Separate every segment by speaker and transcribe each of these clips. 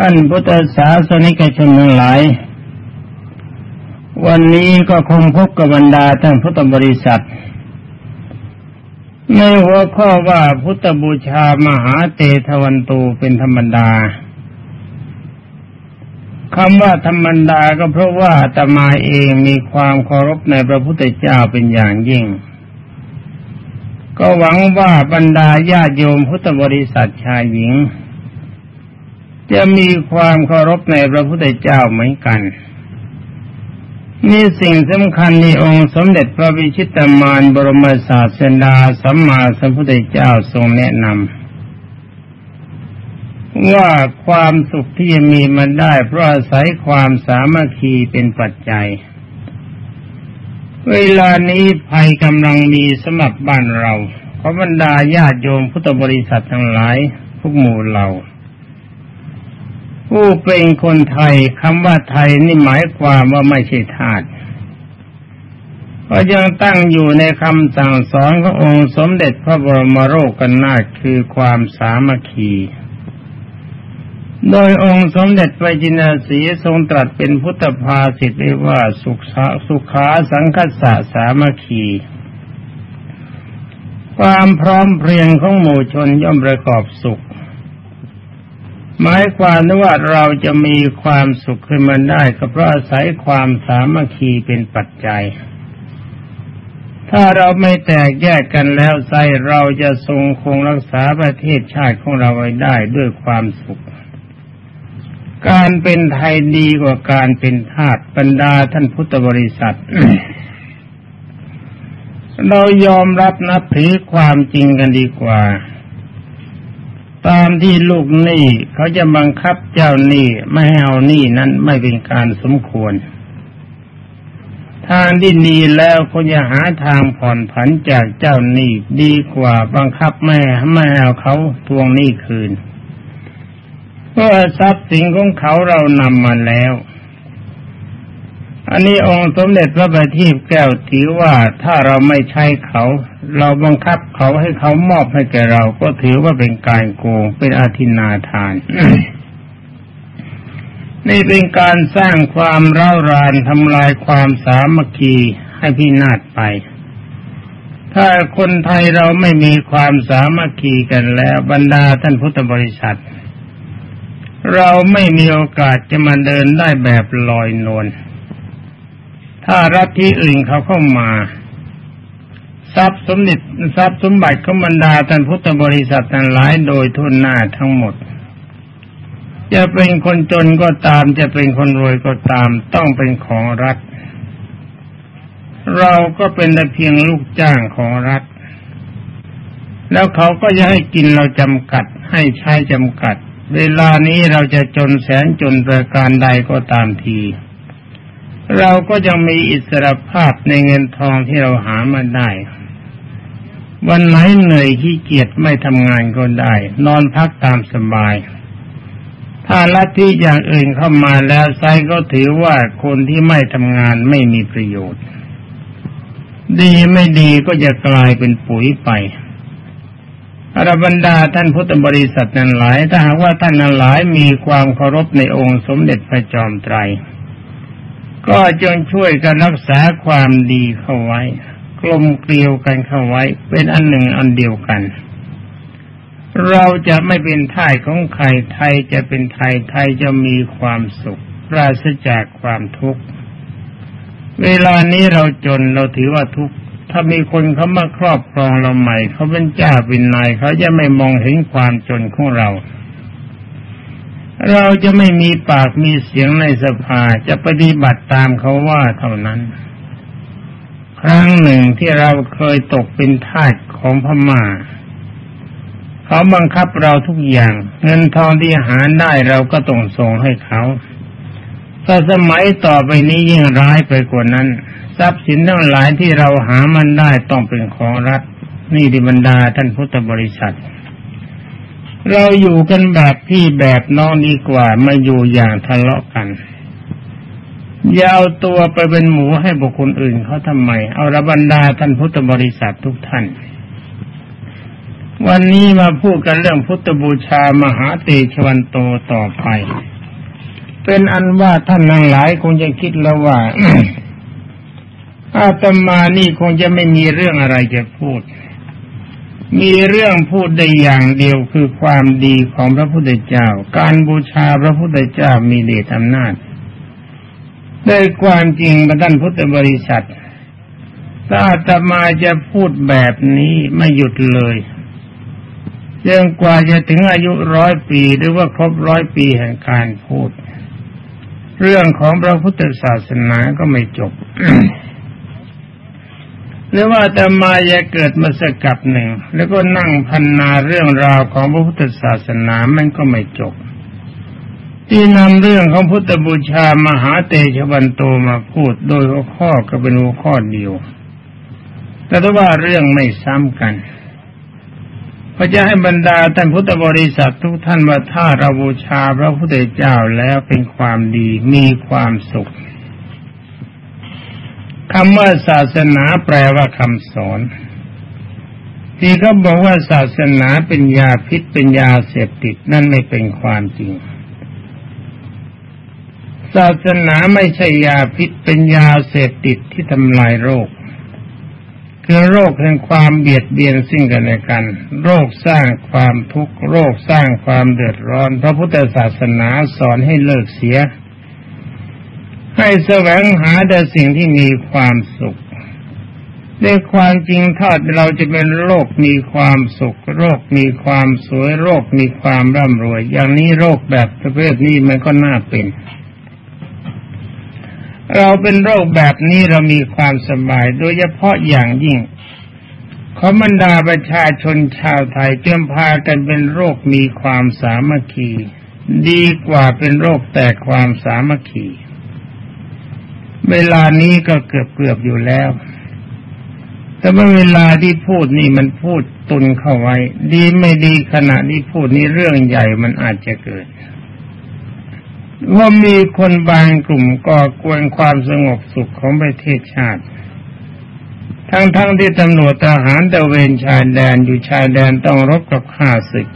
Speaker 1: ท่านพุทธศาสนิกชนทั้งหลาย วันนี้ก็คงพบกับบรรดาท่านพุทธบริษัท ในหัวข้อว่าพุทธบูชามหาเตทวันตูเป็นธรรมดาคำว่าธรรมดาก็เพราะว่าตมาเองมีความเคารพในพระพุทธเจ้าเป็นอย่างยิ่ง ก็หวังว่าบรรดาญาโยมพุทธบริษัทชายหญิง จะมีความเคารพในพระพุทธเจ้าเหมือนกันนี่สิ่งสำคัญในองค์สมเด็จพระวิชิตามานบรมศาสดาสัมมาสัมพุทธเจ้าทรงแนะนำว่าความสุขที่จะมีมันได้ เพราะอาศัยความสามัคคีเป็นปัจจัย เวลานี้ภัยกำลังมีสำหรับบ้านเรา ขอบรรดาญาติโยมพุทธบริษัททั้งหลายพวกหมู่เรา ผู้เป็นคนไทยคำว่าไทยนี่หมายความว่าไม่ใช่ทาสก็ยังตั้งอยู่ในคำสั่งสอนขององค์สมเด็จพระบรมโรกนนาถคือความสามัคคี โดยองค์สมเด็จพระจินาสีทรงตรัสเป็นพุทธภาษิตไว้ว่าสุขสุขาสังคสะสามัคคี ความพร้อมเพรียงของหมู่ชนย่อมประกอบสุข หมายความว่าเราจะมีความสุขขึ้นมาได้ก็เพราะอาศัยความสามัคคีเป็นปัจจัย ถ้าเราไม่แตกแยกกันแล้วใจเราจะทรงคงรักษาประเทศชาติของเราไว้ได้ด้วยความสุข การเป็นไทยดีกว่าการเป็นทาสบรรดาท่านพุทธบริษัทเรายอมรับนับถือความจริงกันดีกว่า ตามที่ลูกหนี้เขาจะบังคับเจ้าหนี้ไม่ให้เอาหนี้นั้นไม่เป็นการสมควร ทางที่ดีแล้วคนจะหาทางผ่อนผันจากเจ้าหนี้ดีกว่าบังคับแม่ไม่เอาเขาทวงหนี้คืนเพราะทรัพย์สินของเขาเรานำมาแล้ว อันนี้องค์สมเด็จพระบัณฑิตแก้วถือว่าถ้าเราไม่ใช้เขา เราบังคับเขาให้เขามอบให้แก่เราก็ถือว่าเป็นการโกงเป็นอาทินาทาน นี่เป็นการสร้างความเร่ารานทำลายความสามัคคีให้พินาศไป ถ้าคนไทยเราไม่มีความสามัคคีกันแล้วบรรดาท่านพุทธบริษัท เราไม่มีโอกาสจะมาเดินได้แบบลอยนวลถ้ารัฐที่อื่นเขาเข้ามา ทรัพย์สมนิทรัพย์สมบัติของบรรดาท่านพุทธบริษัททั้งหลายโดยทุนหน้าทั้งหมด จะเป็นคนจนก็ตามจะเป็นคนรวยก็ตามต้องเป็นของรัฐ เราก็เป็นแต่เพียงลูกจ้างของรัฐ แล้วเขาก็จะให้กินเราจำกัด ให้ใช้จำกัด เวลานี้เราจะจนแสนจนประการใดก็ตามทีเราก็ยังมีอิสรภาพในเงินทองที่เราหามาได้ วันไหนเหนื่อยขี้เกียจไม่ทำงานก็ได้ นอนพักตามสบาย ถ้าลัทธิอย่างอื่นเข้ามาแล้วไซก็ถือว่าคนที่ไม่ทำงานไม่มีประโยชน์ ดีไม่ดีก็จะกลายเป็นปุ๋ยไปอรบรรดาท่านพุทธบริษัทนั้นหลาย ถ้าหากว่าท่านนั้นหลายมีความเคารพในองค์สมเด็จพระจอมไตร ก็จงช่วยกันรักษาความดีเข้าไว้ กลมเกลียวกันเข้าไว้ เป็นอันหนึ่งอันเดียวกัน เราจะไม่เป็นทายของใครไทยจะเป็นไทยไทยจะมีความสุขปราศจากความทุกข์เวลานี้เราจนเราถือว่าทุกข์ถ้ามีคนเขามาครอบครองเราใหม่ เขาเป็นเจ้าเป็นนายเขาจะไม่มองเห็นความจนของเรา เราจะไม่มีปากมีเสียงในสภาจะปฏิบัติตามเขาว่าเท่านั้น ครั้งหนึ่งที่เราเคยตกเป็นทาสของพมา่าเขาบังคับเราทุกอย่าง เงินทองที่หาได้เราก็ต้องส่งให้เขาถ้าสมัยต่อไปนี้ยิ่งร้ายไปกว่านั้น ทรัพย์สินทั้งหลายที่เราหามันได้ต้องเป็นของรัฐ นี่ดิบรรดาท่านพุทธบริษัท เราอยู่กันแบบพี่แบบน้องดีกว่ามาอยู่อย่างทะเลาะกัน อย่าเอาตัวไปเป็นหมูให้บุคคลอื่นเขาทำไม เอาระบรรดาท่านพุทธบริษัททุกท่าน วันนี้มาพูดกันเรื่องพุทธบูชามหาเตชวันโตต่อไป เป็นอันว่าท่านทั้งหลายคงจะคิดแล้วว่าอาตมานี่คงจะไม่มีเรื่องอะไรจะพูด มีเรื่องพูดได้อย่างเดียวคือความดีของพระพุทธเจ้า การบูชาพระพุทธเจ้ามีเดชอำนาจ ด้ความจริงมาท่านพุทธบริษัทถ้าอาตมาจะพูดแบบนี้ไม่หยุดเลยจนกว่าจะถึงอายุร้อยปีหรือว่าครบร้อยปีแห่งการพูด เรื่องของพระพุทธศาสนาก็ไม่จบหรือว่าแต่มาจะเกิดมาสกับหนึ่ง แล้วก็นั่งพันนาเรื่องราวของพระพุทธศาสนามันก็ไม่จบ ที่นำเรื่องของพุทธบูชามหาเตชวันโตมาพูดโดยหัวข้อก็เป็นหัวข้อเดียว แต่ว่าเรื่องไม่ซ้ำกันพระจะให้บรรดาท่านพุทธบริษัททุกท่านว่าถ้าเราบูชาพระพุทธเจ้าแล้วเป็นความดีมีความสุขคำว่าศาสนาแปลว่าคำสอน ที่เขาบอกว่าศาสนาเป็นยาพิษเป็นยาเสพติดนั่นไม่เป็นความจริง ศาสนาไม่ใช่ยาพิษเป็นยาเสพติดที่ทำลายโรค คือโรคแห่งความเบียดเบียนซึ่งกันและกัน โรคสร้างความทุกข์โรคสร้างความเดือดร้อน พระพุทธศาสนาสอนให้เลิกเสีย ให้แสวงหาแต่สิ่งที่มีความสุขในความจริงถ้าเราจะเป็นโรคมีความสุข โรคมีความสวย โรคมีความร่ำรวย อย่างนี้โรคแบบประเภทนี้มันก็น่าเป็น เราเป็นโรคแบบนี้เรามีความสบาย โดยเฉพาะอย่างยิ่งขอบรรดาประชาชนชาวไทยจมพากันเป็นโรคมีความสามัคคี ดีกว่าเป็นโรคแตกความสามัคคี เวลานี้ก็เกือบเกือบอยู่แล้ว แต่เมื่อเวลาที่พูดนี่มันพูดตุนเข้าไว้ ดีไม่ดีขณะที่พูดนี่เรื่องใหญ่มันอาจจะเกิด ว่ามีคนบางกลุ่มก่อกวนความสงบสุขของประเทศชาติ ทั้งๆทที่ตำรวจทหารตะเวนชายแดนอยู่ชายแดนต้องรบกับข้าศึก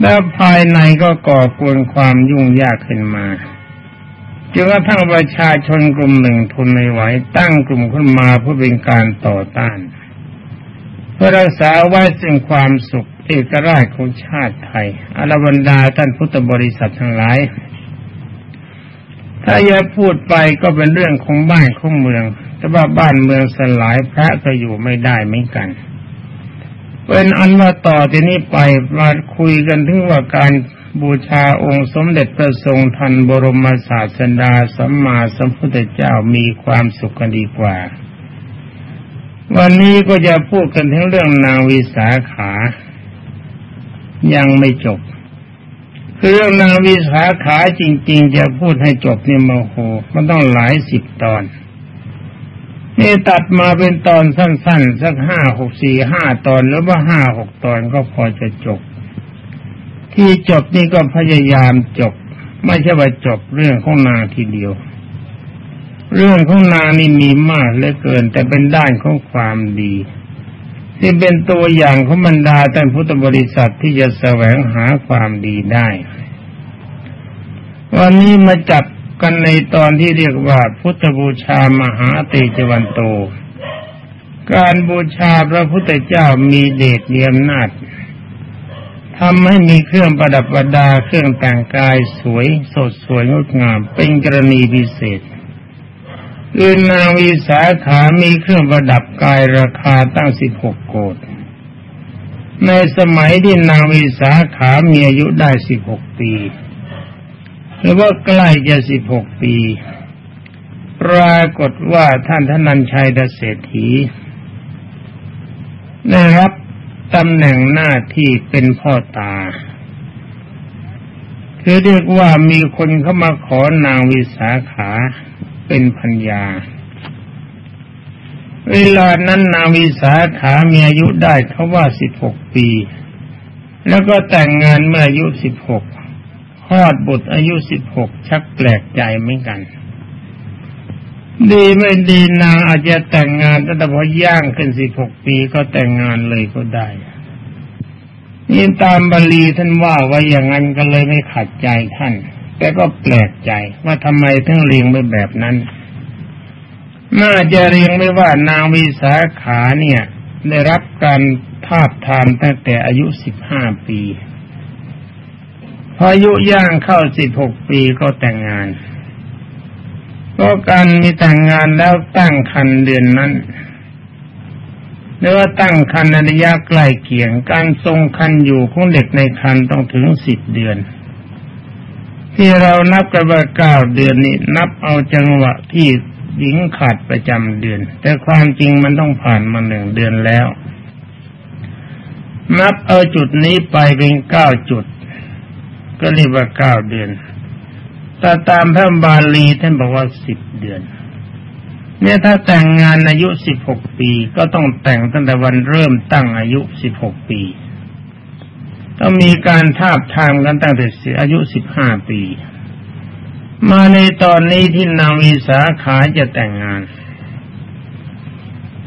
Speaker 1: แล้วภายในก็ก่อกวนความยุ่งยากขึ้นมาจนกระทั่งประชาชนกลุ่มหนึ่งทนไม่ไหวตั้งกลุ่มขึ้นมาเพื่อเป็นการต่อต้าน เพื่อรักษาไว้ซึ่งความสุข เอกราชของชาติไทยอรบรรดาท่านพุทธบริษัททั้งหลาย ถ้าอย่าพูดไปก็เป็นเรื่องของบ้านของเมือง แต่ว่าบ้านเมืองสลายพระก็อยู่ไม่ได้เหมือนกันเป็นอันว่าต่อที่นี้ไปมาคุยกันถึงว่าการบูชาองค์สมเด็จพระทรงทันบรมศาสดาสัมมาสัมพุทธเจ้ามีความสุขกันดีกว่า วันนี้ก็จะพูดกันถึงเรื่องนางวิสาขา ยังไม่จบคือเรื่องนางวิสาขาจริง ๆ จะพูดให้จบเนี่โมโห มันต้องหลายสิบตอนนี่ตัดมาเป็นตอนสั้น ๆ สักห้าหกสี่ห้าตอนหรือว่าห้าหกตอนก็พอจะจบ ที่จบนี่ก็พยายามจบ ไม่ใช่ว่าจบเรื่องของนางทีเดียว เรื่องของนางนี่มีมากเหลือเกิน แต่เป็นด้านของความดี ที่เป็นตัวอย่างของบรรดาท่านพุทธบริษัทที่จะแสวงหาความดีได้ วันนี้มาจับกันในตอนที่เรียกว่าพุทธบูชามหาเตจวันโต การบูชาพระพุทธเจ้ามีเดชมีอำนาจทำให้มีเครื่องประดับประดาเครื่องแต่งกายสวยสดสวยงดงามเป็นกรณีพิเศษ คือนางวิสาขามีเครื่องประดับกายราคาตั้งสิบหกโกดในสมัยที่นางวิสาขามีอายุได้สิบหกปีหรือว่าใกล้จะสิบหกปี ปรากฏว่าท่านทนันชัยดเศรษฐีได้รับตำแหน่งหน้าที่เป็นพ่อตา คือเรียกว่ามีคนเข้ามาขอนางวิสาขา เป็นพัญญา เวลานั้นนางวิสาขามีอายุได้เขาว่าสิบหกปี แล้วก็แต่งงานเมื่ออายุสิบหกคลอดบุตรอายุสิบหกชักแปลกใจเหมือนกัน ดีไม่ดีนางอาจจะแต่งงานแต่พอย่างขึ้นสิบหกปีก็แต่งงานเลยก็ได้นี่ตามบาลีท่านว่าไว้อย่างนั้นก็เลยไม่ขัดใจท่าน แต่ก็แปลกใจว่าทำไมถึงเรียงไว้แบบนั้นน่าจะเรียงไม่ว่านางวิสาขาเนี่ย ได้รับการทาบทามตั้งแต่อายุสิบห้าปีพออายุย่างเข้าสิบหกปีก็แต่งงานก็การมีแต่งงานแล้วตั้งคันเดือนนั้นหรือว่าตั้งคันระยะใกล้เคียง การทรงคันอยู่ของเด็กในคันต้องถึงสิบเดือน ที่เรานับกันว่าเก้าเดือนนี้ นับเอาจังหวะที่หญิงขาดประจำเดือน แต่ความจริงมันต้องผ่านมาหนึ่งเดือนแล้ว นับเอาจุดนี้ไปเป็นเก้าจุด ก็เรียกว่าเก้าเดือนแต่ตามพระบาลีท่านบอกว่าสิบเดือน เนี่ยถ้าแต่งงานอายุสิบหกปีก็ต้องแต่งตั้งแต่วันเริ่มตั้งอายุสิบหกปี ต้องมีการทาบทามกันตั้งแต่อายุสิบห้าปี มาในตอนนี้ที่นางวิสาขาจะแต่งงาน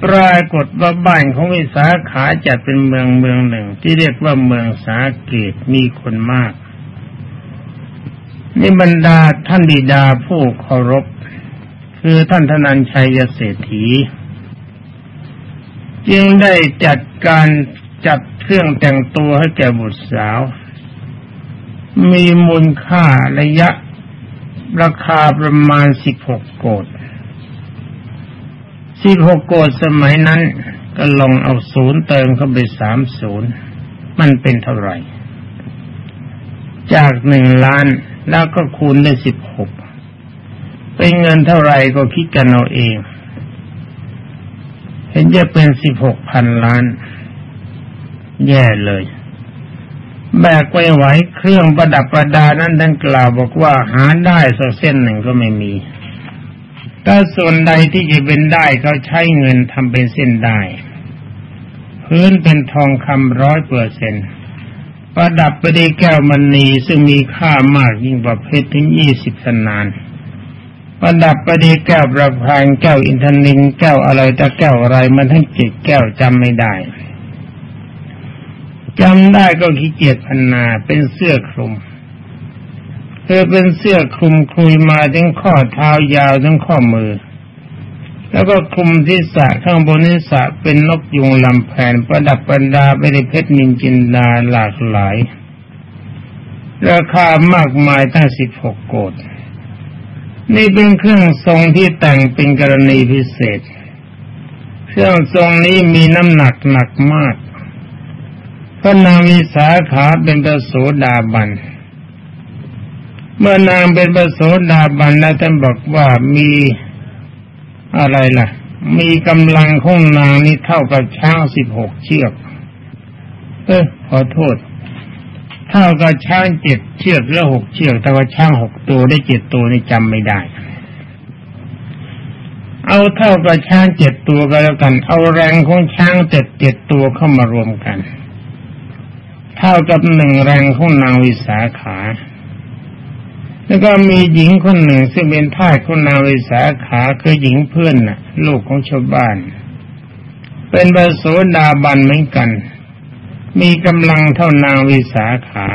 Speaker 1: ปรากฏว่าบ้านของวิสาขาจะเป็นเมืองเมืองหนึ่ง ที่เรียกว่าเมืองสาเกตมีคนมากนี่บรรดาท่านบิดาผู้เคารพ คือท่านธนัญชัยเศรษฐี จึงได้จัดการจัด เครื่องแต่งตัวให้แก่บุตรสาว มีมูลค่าระยะ ราคาประมาณสิบหกโกดสิบหกโกดสมัยนั้นก็ลองเอาศูนย์เติมเข้าไปสามศูนย์มันเป็นเท่าไหร่ จากหนึ่งล้านแล้วก็คูณด้วยสิบหกเป็นเงินเท่าไหร่ก็คิดกันเอาเอง เห็นจะเป็นสิบหกพันล้าน แย่เลย แบกไปไหวเครื่องประดับประดานั้นดังกล่าวบอกว่าหาได้สักเส้นหนึ่งก็ไม่มี ถ้าส่วนใดที่จะเป็นได้เขาใช้เงินทำเป็นเส้นได้ พื้นเป็นทองคำร้อยเปอร์เซ็นประดับไปด้วยแก้วมณีซึ่งมีค่ามากยิ่งกว่าเพชรถึงยี่สิบสนานประดับปด้วยแก้วประพานแก้วอินทนินแก้วอะไรแต่แก้วอะไรมันทั้งเจ็ดแก้วจำไม่ได้ จำได้ก็ขี้เกียจพันนาเป็นเสื้อคลุมเธอเป็นเสื้อคลุมคุยมาถึงข้อเท้ายาวถึงข้อมือ แล้วก็คลุมที่สะข้างบนที่สะเป็นนกยุงลำแผนประดับบรรดาไปด้วยเพชรนินจินดาหลากหลาย ราคามากมายตั้งสิบหกโกดนี่เป็นเครื่องทรงที่แต่งเป็นกรณีพิเศษ เครื่องทรงนี้มีน้ำหนักหนักมาก ระนางมีสาขาเป็นประโสดาบัน เมื่อนางเป็นประโสดาบันแล้วท่านบอกว่ามีอะไรล่ะ มีกำลังของนางนี่เท่ากับช้างสิบหกเชือก เออขอโทษ เท่ากับช้างเจ็ดเชือกแล้วหกเชือก แต่ว่าช้างหกตัวได้เจ็ดตัวนี่จำไม่ได้เอาเท่ากับช้างเจ็ดตัวก็แล้วกัน เอาแรงของช้างเจ็ดเจ็ดตัวเข้ามารวมกัน เท่ากับหนึ่งแรงของนางวิสาขา แล้วก็มีหญิงคนหนึ่งซึ่งเป็นทาสของนางวิสาขาคือหญิงเพื่อนน่ะ ลูกของชาวบ้าน เป็นบาโสดาบันเหมือนกัน มีกำลังเท่านางวิสาขา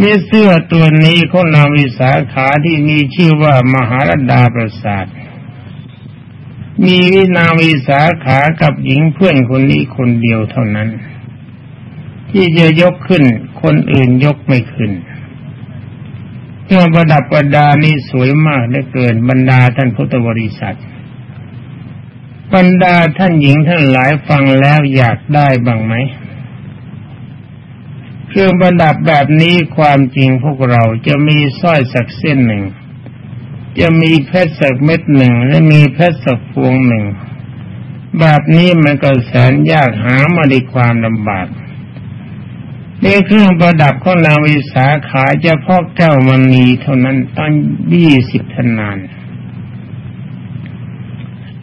Speaker 1: มีเสื้อตัวนี้ของนางวิสาขาที่มีชื่อว่ามหารดาประสาทมีวินาวิสาขากับหญิงเพื่อนคนนี้คนเดียวเท่านั้น ที่จะยกขึ้น คนอื่นยกไม่ขึ้นเครื่องประดับประดานี่สวยมากเหลือเกินบรรดาท่านพุทธบริษัท บรรดาท่านหญิงท่านหลายฟังแล้วอยากได้บ้างไหมเครื่องประดับแบบนี้ความจริงพวกเราจะมีสร้อยสักเส้นหนึ่ง จะมีเพชรสักเม็ดหนึ่ง และมีเพชรสักพวงหนึ่ง แบบนี้มันก็แสนยากหามาด้วยความลำบาก นี่เครื่องประดับของนางวิสาขาจะพอกแก้วมันมีเท่านั้นตั้งยี่สิบทนาน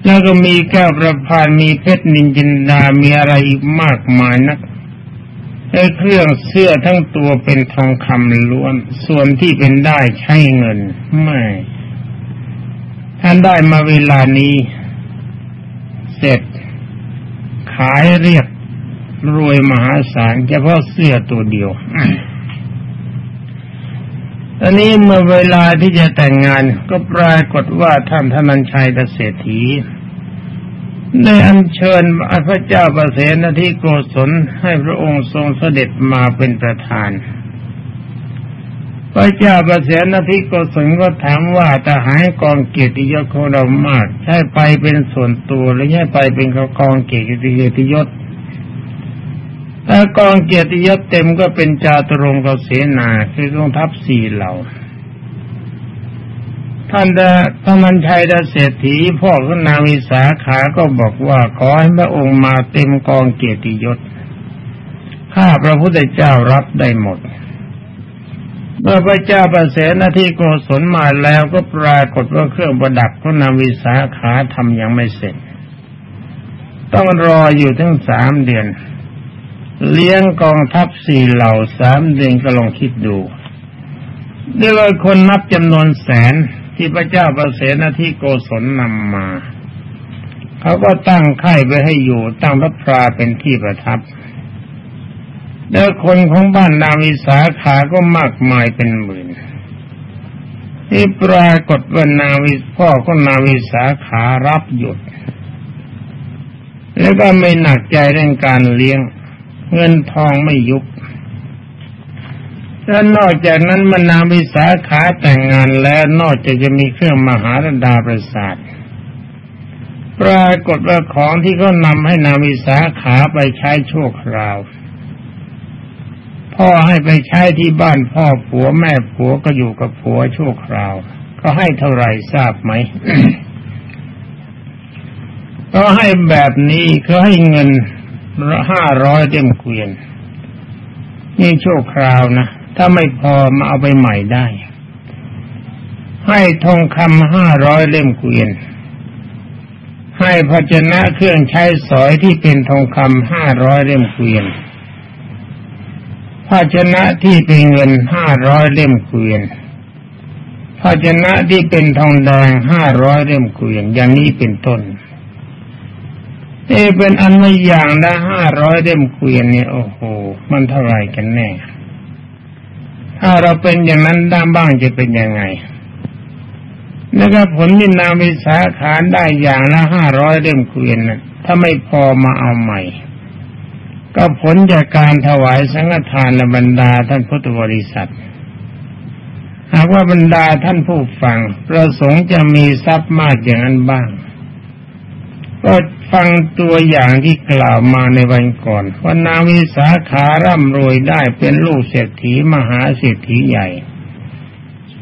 Speaker 1: แล้วก็มีแก้วประพานมีเพชรนินจินดา มีอะไรอีกมากมายนักไอ้เครื่องเสื้อทั้งตัวเป็นทองคำล้วน ส่วนที่เป็นได้ใช้เงิน ไม่ท่านได้มาเวลานี้ เสร็จ ขายเรียบ รวยมหาศาลเฉพาะเสื้อตัวเดียวอันนี้เมื่อเวลาที่จะแต่งงานก็ปรากฏว่าท่านธนัญชัยเกษตรถีได้อัญเชิญพระเจ้าประเสนที่โกศลให้พระองค์ทรงเสด็จมาเป็นประธาน พระเจ้าประเสนที่โกศลก็ถามว่าทหารกองเกียรติยศของเรามาก ใช่ไปเป็นส่วนตัวหรือใช่ไปเป็นกองเกียรติยศ ถ้ากองเกียรติยศเต็มก็เป็นจาตุรงกเสนาคือกองทัพสี่เหล่าท่านดาท่านมันชัยดาเศรษฐีพ่อของนาวิสาขาก็บอกว่าขอให้พระองค์มาเต็มกองเกียรติยศ ข้าพระพุทธเจ้ารับได้หมด เมื่อพระเจ้าประเสนาที่โกศลมาแล้วก็ปรากฏว่าเครื่องประดับของนาวิสาขาทำยังไม่เสร็จ ต้องรออยู่ถึงสามเดือน เลี้ยงกองทัพสี่เหล่าสามเดือนก็ลองคิดดูด้วยว่าคนนับจำนวนแสนที่พระเจ้าประเสนาที่โกศลนำมาเขาก็ตั้งค่ายไว้ให้อยู่ตั้งพระพราเป็นที่ประทับแล้วคนของบ้านนาวิสาขาก็มากมายเป็นหมื่นที่ปรากฏว่านาวิพ่อก็นาวิสาขารับหยุด แล้วก็ไม่หนักใจเรื่องการเลี้ยง เงินทองไม่ยุบและนอกจากนั้นมนาวิสาขาแต่งงานแล้วนอกจากจะมีเครื่องมหาดาประสาทปรากฏว่าของที่เขานำให้นาวิสาขาไปใช้ชั่วคราว พ่อให้ไปใช้ที่บ้านพ่อผัวแม่ผัวก็อยู่กับผัวชั่วคราว ก็ให้เท่าไหร่ทราบไหมก็ให้แบบนี้เขาให้เงิน ห้าร้อยเล่มเกวียน นี่โชคคราวนะ ถ้าไม่พอมาเอาไปใหม่ได้ ให้ทองคำห้าร้อยเล่มเกวียน ให้ภาชนะเครื่องใช้สอยที่เป็นทองคำห้าร้อยเล่มเกวียนภาชนะที่เป็นเงินห้าร้อยเล่มเกวียนภาชนะที่เป็นทองแดงห้าร้อยเล่มเกวียนอย่างนี้เป็นต้น เอเป็นอันไม่อย่างละห้าร้อยเล่มเกวียนเนี่ยโอ้โห มันเท่าไรกันแน่ ถ้าเราเป็นอย่างนั้นด้ามบ้างจะเป็นยังไงแล้วก็ผลนินามิสาขานได้อย่างละห้าร้อยเล่มเกวียนนะถ้าไม่พอมาเอาใหม่ ก็ผลจากการถวายสังฆทานและบรรดาท่านพุทธบริษัทหากว่าบรรดาท่านผู้ฟังประสงค์จะมีทรัพย์มากอย่างนั้นบ้าง ก็ฟังตัวอย่างที่กล่าวมาในวันก่อนว่านางวิสาขาร่ำรวยได้เป็นลูกเศรษฐีมหาเศรษฐีใหญ่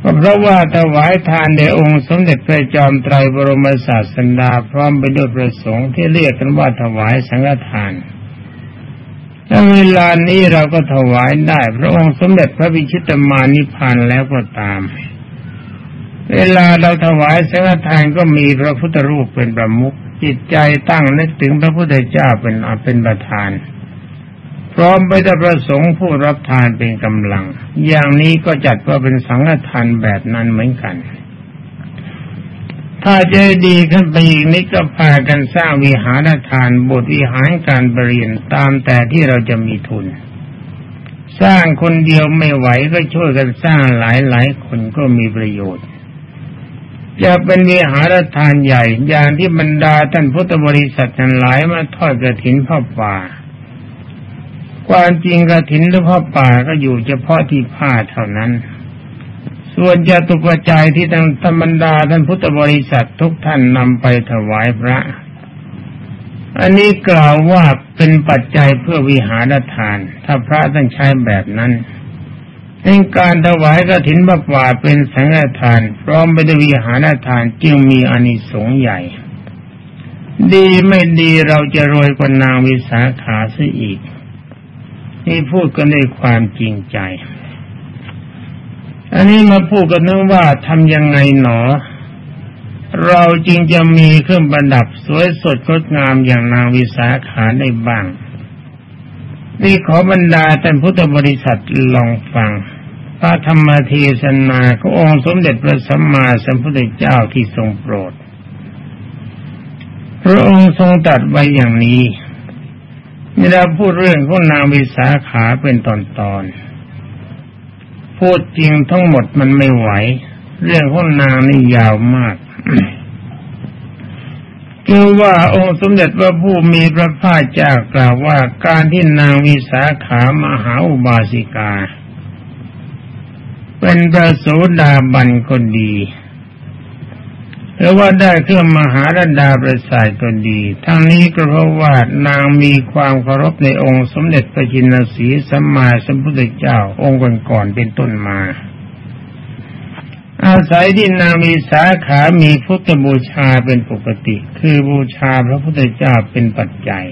Speaker 1: ก็เพราะว่าถวายทานในองค์สมเด็จพระจอมไตรบรมศาสดาพร้อมไปด้วยประสงค์ที่เรียกกันว่าถวายสังฆทานถ้าเวลานี้เราก็ถวายได้ พระองค์สมเด็จพระวิชิตมานิพพานแล้วก็ตาม เวลาเราถวายสังฆทานก็มีพระพุทธรูปเป็นประมุข จิตใจตั้งนึกถึงพระพุทธเจ้าเป็นอาเป็นประธาน พร้อมไปด้วยประสงค์ผู้รับทานเป็นกำลัง อย่างนี้ก็จัดว่าเป็นสังฆทานแบบนั้นเหมือนกัน ถ้าจะดีขึ้นไปอีกนิดก็พากันสร้างวิหารทานบทวิหารการบริเรียนตามแต่ที่เราจะมีทุน สร้างคนเดียวไม่ไหวก็ช่วยกันสร้างหลายหลายคนก็มีประโยชน์ จะเป็นวิหารทานใหญ่ อย่างที่บรรดาท่านพุทธบริษัททั้งหลายมาทอดกระถินพ่อป่า ความจริงกระถินหรือพ่อป่าก็อยู่เฉพาะที่ผ้าเท่านั้น ส่วนจะตุกจายที่ท่านธรรมดาท่านพุทธบริษัททุกท่านนำไปถวายพระ อันนี้กล่าวว่าเป็นปัจจัยเพื่อวิหารทาน ถ้าพระท่านใช้แบบนั้น ในการถวายกฐินบะป่าเป็นสังฆทาน พร้อมไปด้วยวิหารทานจึงมีอานิสงส์ใหญ่ ดีไม่ดีเราจะรวยกว่านางวิสาขาซะอีก นี่พูดกันด้วยความจริงใจ อันนี้มาพูดกันนึงว่าทำยังไงหนอ เราจริงจะมีเครื่องประดับสวยสดงดงามอย่างนางวิสาขาได้บ้าง นี่ขอบรรดาท่านพุทธบริษัทลองฟัง พระธรรมเทศนาขององค์สมเด็จพระสัมมาสัมพุทธเจ้าที่ทรงโปรด พระองค์ทรงตัดไว้อย่างนี้นี่เราพูดเรื่องของนางวิสาขาเป็นตอนๆพูดจริงทั้งหมดมันไม่ไหว เรื่องของนางนี่ยาวมาก คือว่าองค์สมเด็จพระผู้มีพระภาคเจ้ากล่าวว่าการที่นางวิสาขามหาอุบาสิกา เป็นประโสดาบันก็ดีหรือว่าได้เครื่องมหาดดาประสาทก็ดี ทั้งนี้ก็เพราะว่านางมีความเคารพในองค์สมเด็จพระจินสีสัมมาสัมพุทธเจ้าองค์ก่อนๆเป็นต้นมา อาศัยที่นางมีสาขามีพุทธบูชาเป็นปกติ คือบูชาพระพุทธเจ้าเป็นปัจจัย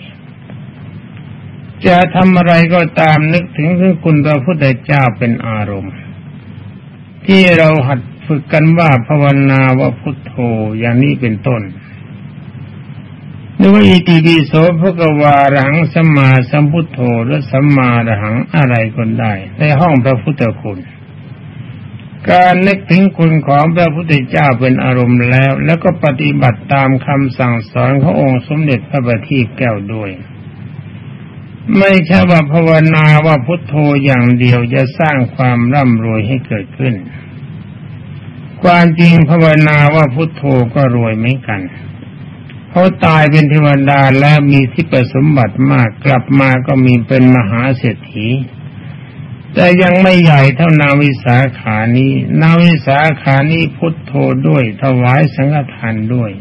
Speaker 1: จะทำอะไรก็ตามนึกถึงคุณพระพุทธเจ้าเป็นอารมณ์ ที่เราหัดฝึกกันว่าภาวนาว่าพุทโธอย่างนี้เป็นต้นหรือว่าอิติปิโสพระกวารังสัมมาสัมพุทโธหรือสัมมาหังอะไรก็ได้ในห้องพระพุทธคุณ การนึกถึงคุณของพระพุทธเจ้าเป็นอารมณ์แล้ว แล้วก็ปฏิบัติตามคำสั่งสอนขององค์สมเด็จพระบัณฑิตแก้วด้วย ไม่ใช่ว่าภาวนาว่าพุทโธอย่างเดียวจะสร้างความร่ำรวยให้เกิดขึ้น ความจริงภาวนาว่าพุทโธก็รวยเหมือนกันเขาตายเป็นเทวดาแล้วมีที่ประสมบัติมากกลับมาก็มีเป็นมหาเศรษฐี แต่ยังไม่ใหญ่เท่านาวิสาขานี้ นาวิสาขานี้พุทโธด้วย ถวายสังฆทานด้วย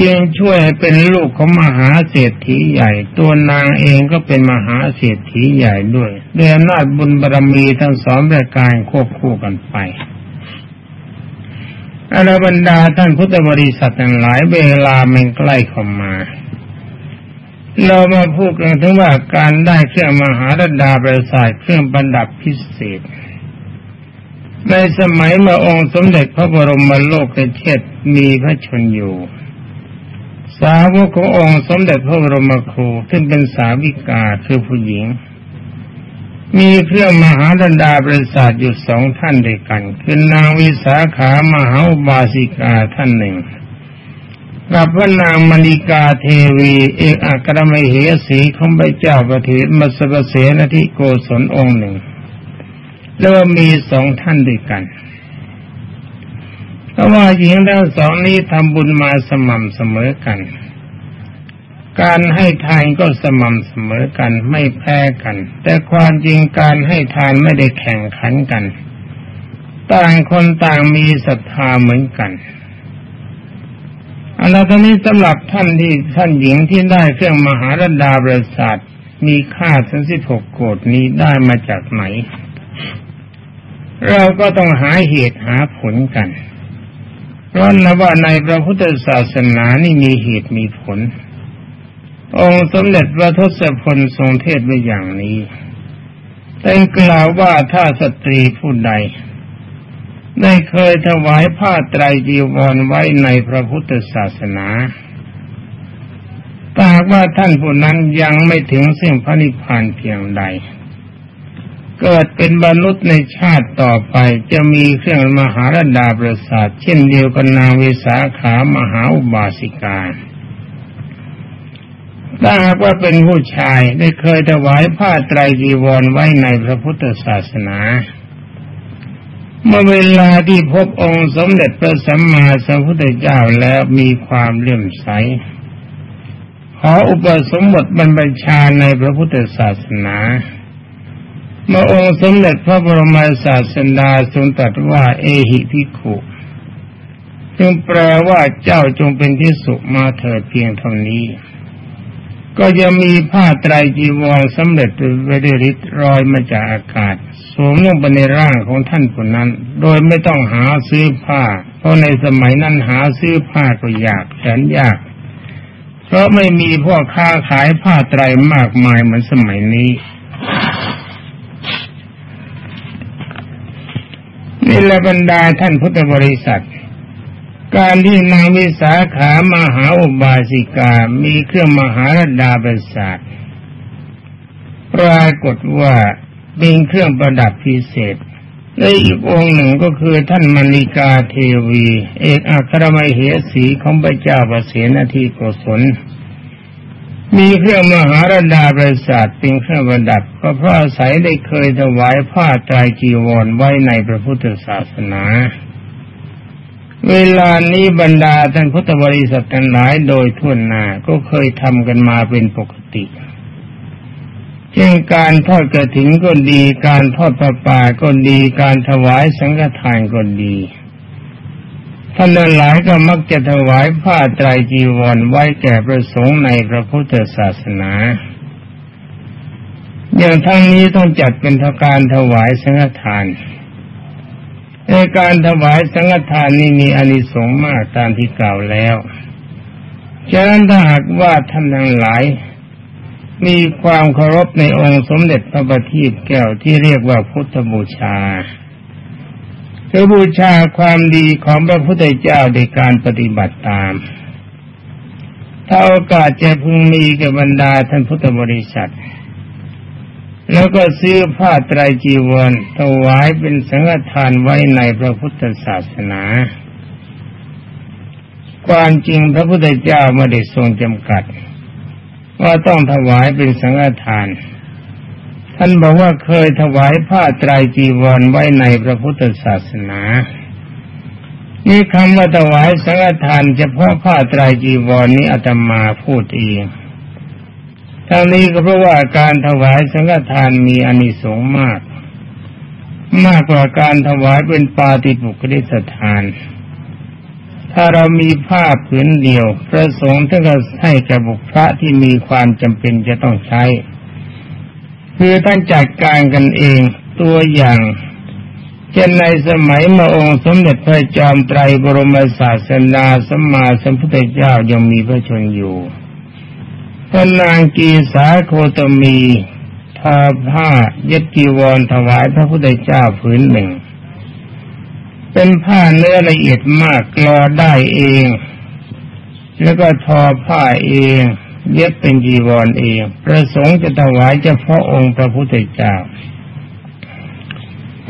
Speaker 1: จึงช่วยให้เป็นลูกของมหาเศรษฐีใหญ่ ตัวนางเองก็เป็นมหาเศรษฐีใหญ่ด้วยด้วยอำนาจบุญบารรมีทั้งสองประการควบคู่กันไปอรบรรดาท่านพุทธบริษัททั้งหลายเวลามันใกล้เข้ามา เรามาพูดกันถึงว่าการได้เครื่องมหาดดาประสาทเครื่องประดับพิเศษ ในสมัยมาองค์สมเด็จพระบรมโลกเชษมีพระชนอยู่ สาวกขององค์สมเด็จพระบรมครูซึ่งเป็นสาวิกาคือผู้หญิง มีเครื่องมหาดดาบริษัทอยู่สองท่านด้วยกัน คือนางวิสาขามหาบาสิกาท่านหนึ่ง กับพระนางมณีกาเทวี เอกอัครมเหสีของพระเจ้าประเทศมัสเสนทิโกศลองค์หนึ่ง แล้วมีสองท่านด้วยกันเพราะว่าหญิงทั้งสองนี้ทำบุญมาสม่ำเสมอกัน การให้ทานก็สม่ำเสมอกันไม่แพ้กัน แต่ความจริงการให้ทานไม่ได้แข่งขันกัน ต่างคนต่างมีศรัทธาเหมือนกัน อันนี้นี้สำหรับท่านที่ท่านหญิงที่ได้เครื่องมหาดาบริษัทมีค่าสันสิบหกโกดนี้ได้มาจากไหน เราก็ต้องหาเหตุหาผลกันเพราะนะว่าในพระพุทธศาสนานี่มีเหตุมีผล องค์สมเด็จพระทศพลทรงเทศไว้อย่างนี้แต่กล่าวว่าถ้าสตรีผู้ใด ได้เคยถวายผ้าไตรจีวรไว้ในพระพุทธศาสนาถ้าว่าท่านผู้นั้นยังไม่ถึงสิ่งพระนิพพานเพียงใด เกิดเป็นบรรลุในชาติต่อไปจะมีเครื่องมหาราดาประสาท เช่นเดียวกับนางวิสาขามหาอุบาสิกาถ้าหากว่าเป็นผู้ชายได้เคยถวายผ้าไตรจีวรไว้ในพระพุทธศาสนา เมื่อเวลาที่พบองค์สมเด็จพระสัมมาสัมพุทธเจ้าแล้วมีความเลื่อมใส ขออุปสมบทบรรพชาในพระพุทธศาสนาเมื่อองค์สมเด็จพระบรมศาสดาทรงตรัสว่าเอหิพิขุจึงแปลว่าเจ้าจงเป็นที่สุมาเถิดเพียงเท่านี้ ก็จะมีผ้าไตรจีวรสำเร็จไปด้วยฤทธิ์รอยมาจากอากาศสวมลงไปในร่างของท่านคนนั้น โดยไม่ต้องหาซื้อผ้า เพราะในสมัยนั้นหาซื้อผ้าก็ยากแสนยาก เพราะไม่มีพวกค้าขายผ้าไตรมากมายเหมือนสมัยนี้นี่แหละบรรดาท่านพุทธบริษัท การที่นางวิสาขามหาอุบาสิกา มีเครื่องมหาราดาประสาทปรากฏว่าเป็นเครื่องประดับพิเศษและอีกองค์หนึ่งก็คือท่านมณีกาเทวี เอกอัครมเหสีของพระเจ้าประเสนทีโกศล มีเครื่องมหารดาประสาทเป็นเครื่องประดับก็เพราะอาศัยได้เคยถวายผ้าตรจีวรไว้ในพระพุทธศาสนา เวลานี้บรรดาท่านพุทธบริษัททั้งหลายโดยทั่วหน้าก็เคยทำกันมาเป็นปกติ เช่นการทอดกระถิ่นก็ดี การทอดประปาก็ดี การถวายสังฆทานก็ดีท่านหลายก็มักจะถวายผ้าไตรจีวรไว้แก่ประสงค์ในพระพุทธศาสนา อย่างทั้งนี้ต้องจัดเป็นทการถวายสังฆทาน ในการถวายสังฆทานนี้มีอานิสงส์มากตามที่กล่าวแล้วฉะนั้นถ้าหากว่าท่านทั้งหลาย มีความเคารพในองค์สมเด็จพระบัณฑิตแก้วที่เรียกว่าพุทธบูชาคือบูชาความดีของพระพุทธเจ้าในการปฏิบัติตาม ถ้าโอกาสจะพึงมีกับบรรดาท่านพุทธบริษัท แล้วก็ซื้อผ้าไตรจีวรถวายเป็นสังฆทานไว้ในพระพุทธศาสนา ความจริงพระพุทธเจ้าไม่ได้ทรงจำกัด ว่าต้องถวายเป็นสังฆทาน ท่านบอกว่าเคยถวายผ้าไตรจีวรไว้ในพระพุทธศาสนานี่คำว่าถวายสังฆทานเฉพาะผ้าไตรจีวรนี้อาตมาพูดเอง ทั้งนี้ก็เพราะว่าการถวายสังฆทานมีอานิสงส์มาก มากกว่าการถวายเป็นปาติปุกริสถาน ถ้าเรามีผ้าผืนเดียว พระสงฆ์ท่านก็ให้แก่บุคพระที่มีความจำเป็นจะต้องใช้ คือท่านจัดการกันเองตัวอย่างเช่นในสมัยมาองค์สมเด็จพระจอมไตรบรมศาสนาสัมมาสัมพุทธเจ้ายังมีพระชนอยู่ พระนางกีสาโคตมีทาผ้าเย็ดกีวรถวายพระพุทธเจ้าผืนหนึ่ง เป็นผ้าเนื้อละเอียดมากกลอได้เอง แล้วก็ทอผ้าเอง เย็บเป็นจีวรเอง ประสงค์จะถวายเฉพาะองค์พระพุทธเจ้า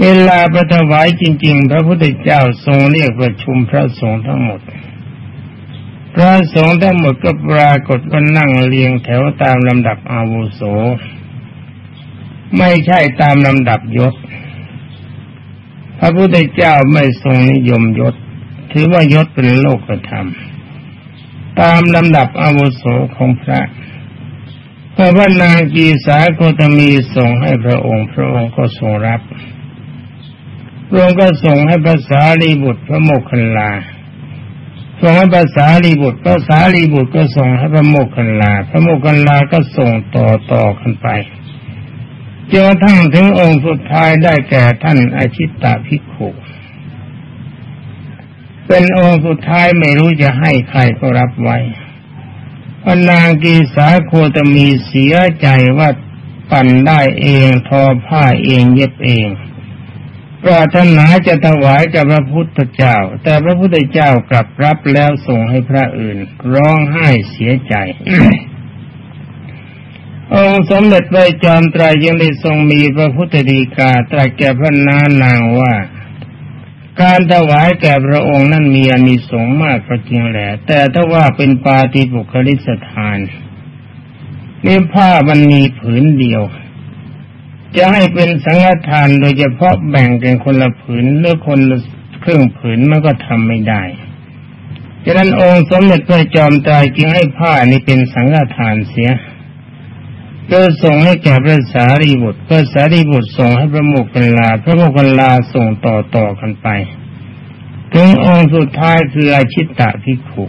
Speaker 1: เวลาประถวายจริง ๆ พระพุทธเจ้าทรงเรียกประชุมพระสงฆ์ทั้งหมด พระสงฆ์ทั้งหมดก็ปรากฏว่านั่งเรียงแถวตามลำดับอาวุโส ไม่ใช่ตามลำดับยศ พระพุทธเจ้าไม่ทรงนิยมยศ ถือว่ายศเป็นโลกธรรม ตามลำดับอาวุโสของพระพระว่านางกีสาโคตมีส่งให้พระองค์ พระองค์ก็ทรงรับพระองค์ก็ส่งให้ภาษาลีบุตรพระโมคคัลลา ส่งให้ภาษาลีบุตรภาษาลีบุตรก็ส่งให้พระโมคคัลลา พระโมคคัลลาก็ส่งต่อต่อกันไปจนกระทั่งถึงองค์สุดท้ายได้แก่ท่านอาชิตตาภิกขุเป็นองค์สุดท้ายไม่รู้จะให้ใครก็รับไว้พนางกีสาโคตมีเสียใจว่าปั่นได้เองทอผ้าเองเย็บเอง ปรารถนาจะถวายกับพระพุทธเจ้า แต่พระพุทธเจ้ากลับรับแล้วส่งให้พระอื่น ร้องไห้เสียใจองค์สมเด็จพระจอมไตรยังได้ทรงมีพระพุทธดีกาตรัสแก่พระนานางว่า การถวายแก่พระองค์นั้นมีอานิสงส์มากก็จริงแหละ แต่ถ้าว่าเป็นปาฏิบุคลิสถานนี่ผ้ามันมีผืนเดียว จะให้เป็นสังฆทานโดยเฉพาะแบ่งกันคนละผืนหรือคนละครึ่งผืนมันก็ทำไม่ได้ฉะนั้นองค์สมเด็จพระจอมไตรจึงให้ผ้านี้เป็นสังฆทานเสียก็ส่งให้แก่พระสารีบุตรพระสารีบุตรส่งให้พระโมกขันลา พระโมกขันลาส่งต่อต่อกันไป ถึงองค์สุดท้ายคืออาชิตตะพิขุ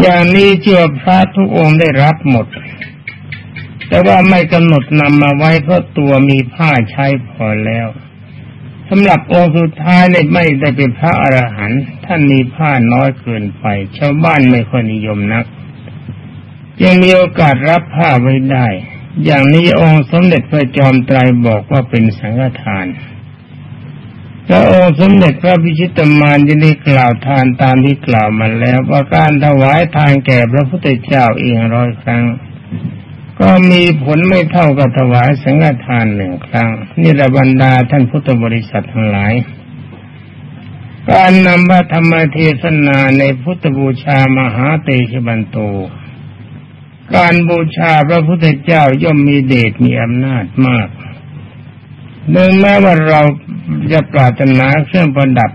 Speaker 1: อย่างนี้เจ้าพระทุกองค์ได้รับหมด แต่ว่าไม่กำหนดนำมาไว้เพราะตัวมีผ้าใช้พอแล้วสำหรับองค์สุดท้ายเนี่ยไม่ได้เป็นพระอรหันต์ท่านมีผ้าน้อยเกินไป ชาวบ้านไม่ค่อยนิยมนัก ยังมีโอกาสรับผ้าไว้ได้ อย่างนี้องค์สมเด็จพระจอมไตรบอกว่าเป็นสังฆทานพระองค์สมเด็จพระพิชิตมารยังได้กล่าวทานตามที่กล่าวมาแล้ว ว่าการถวายทานแก่พระพุทธเจ้าเองร้อยครั้ง ก็มีผลไม่เท่ากับถวายสังฆทานหนึ่งครั้ง นี่ระบรรดาท่านพุทธบริษัททั้งหลาย การนำพระธรรมเทศนาในพุทธบูชามหาเตชบันโต การบูชาพระพุทธเจ้าย่อมมีเดชมีอำนาจมากเนื่องแม้ว่าเราจะปรารถนาเครื่องประดับ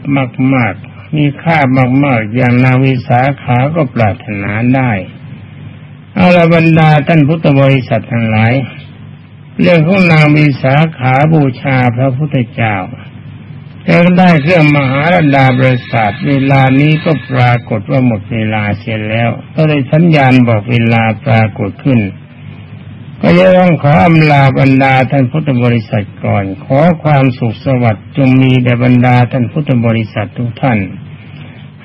Speaker 1: มาก ๆ มีค่ามาก ๆ อย่างนาวิสาขาก็ปรารถนาได้ อาลบรรดาท่านพุทธบริษัททั้งหลาย เรื่องของนางวิสาขาบูชาพระพุทธเจ้าแล้วได้เครื่องมหาราดาบริษัทเวลานี้ก็ปรากฏว่าหมดเวลาเสียแล้ว ก็เลยสัญญาณบอกเวลาปรากฏขึ้น ก็จะต้องขออำลาบรรดาท่านพุทธบริษัทก่อน ขอความสุขสวัสดิ์จงมีแด่บรรดาท่านพุทธบริษัททุกท่าน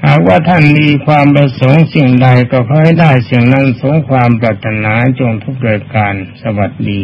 Speaker 1: หากว่าท่านมีความประสงค์สิ่งใดก็ขอให้ได้สิ่งนั้นสงความปรารถนาจงทุกเกิดการสวัสดี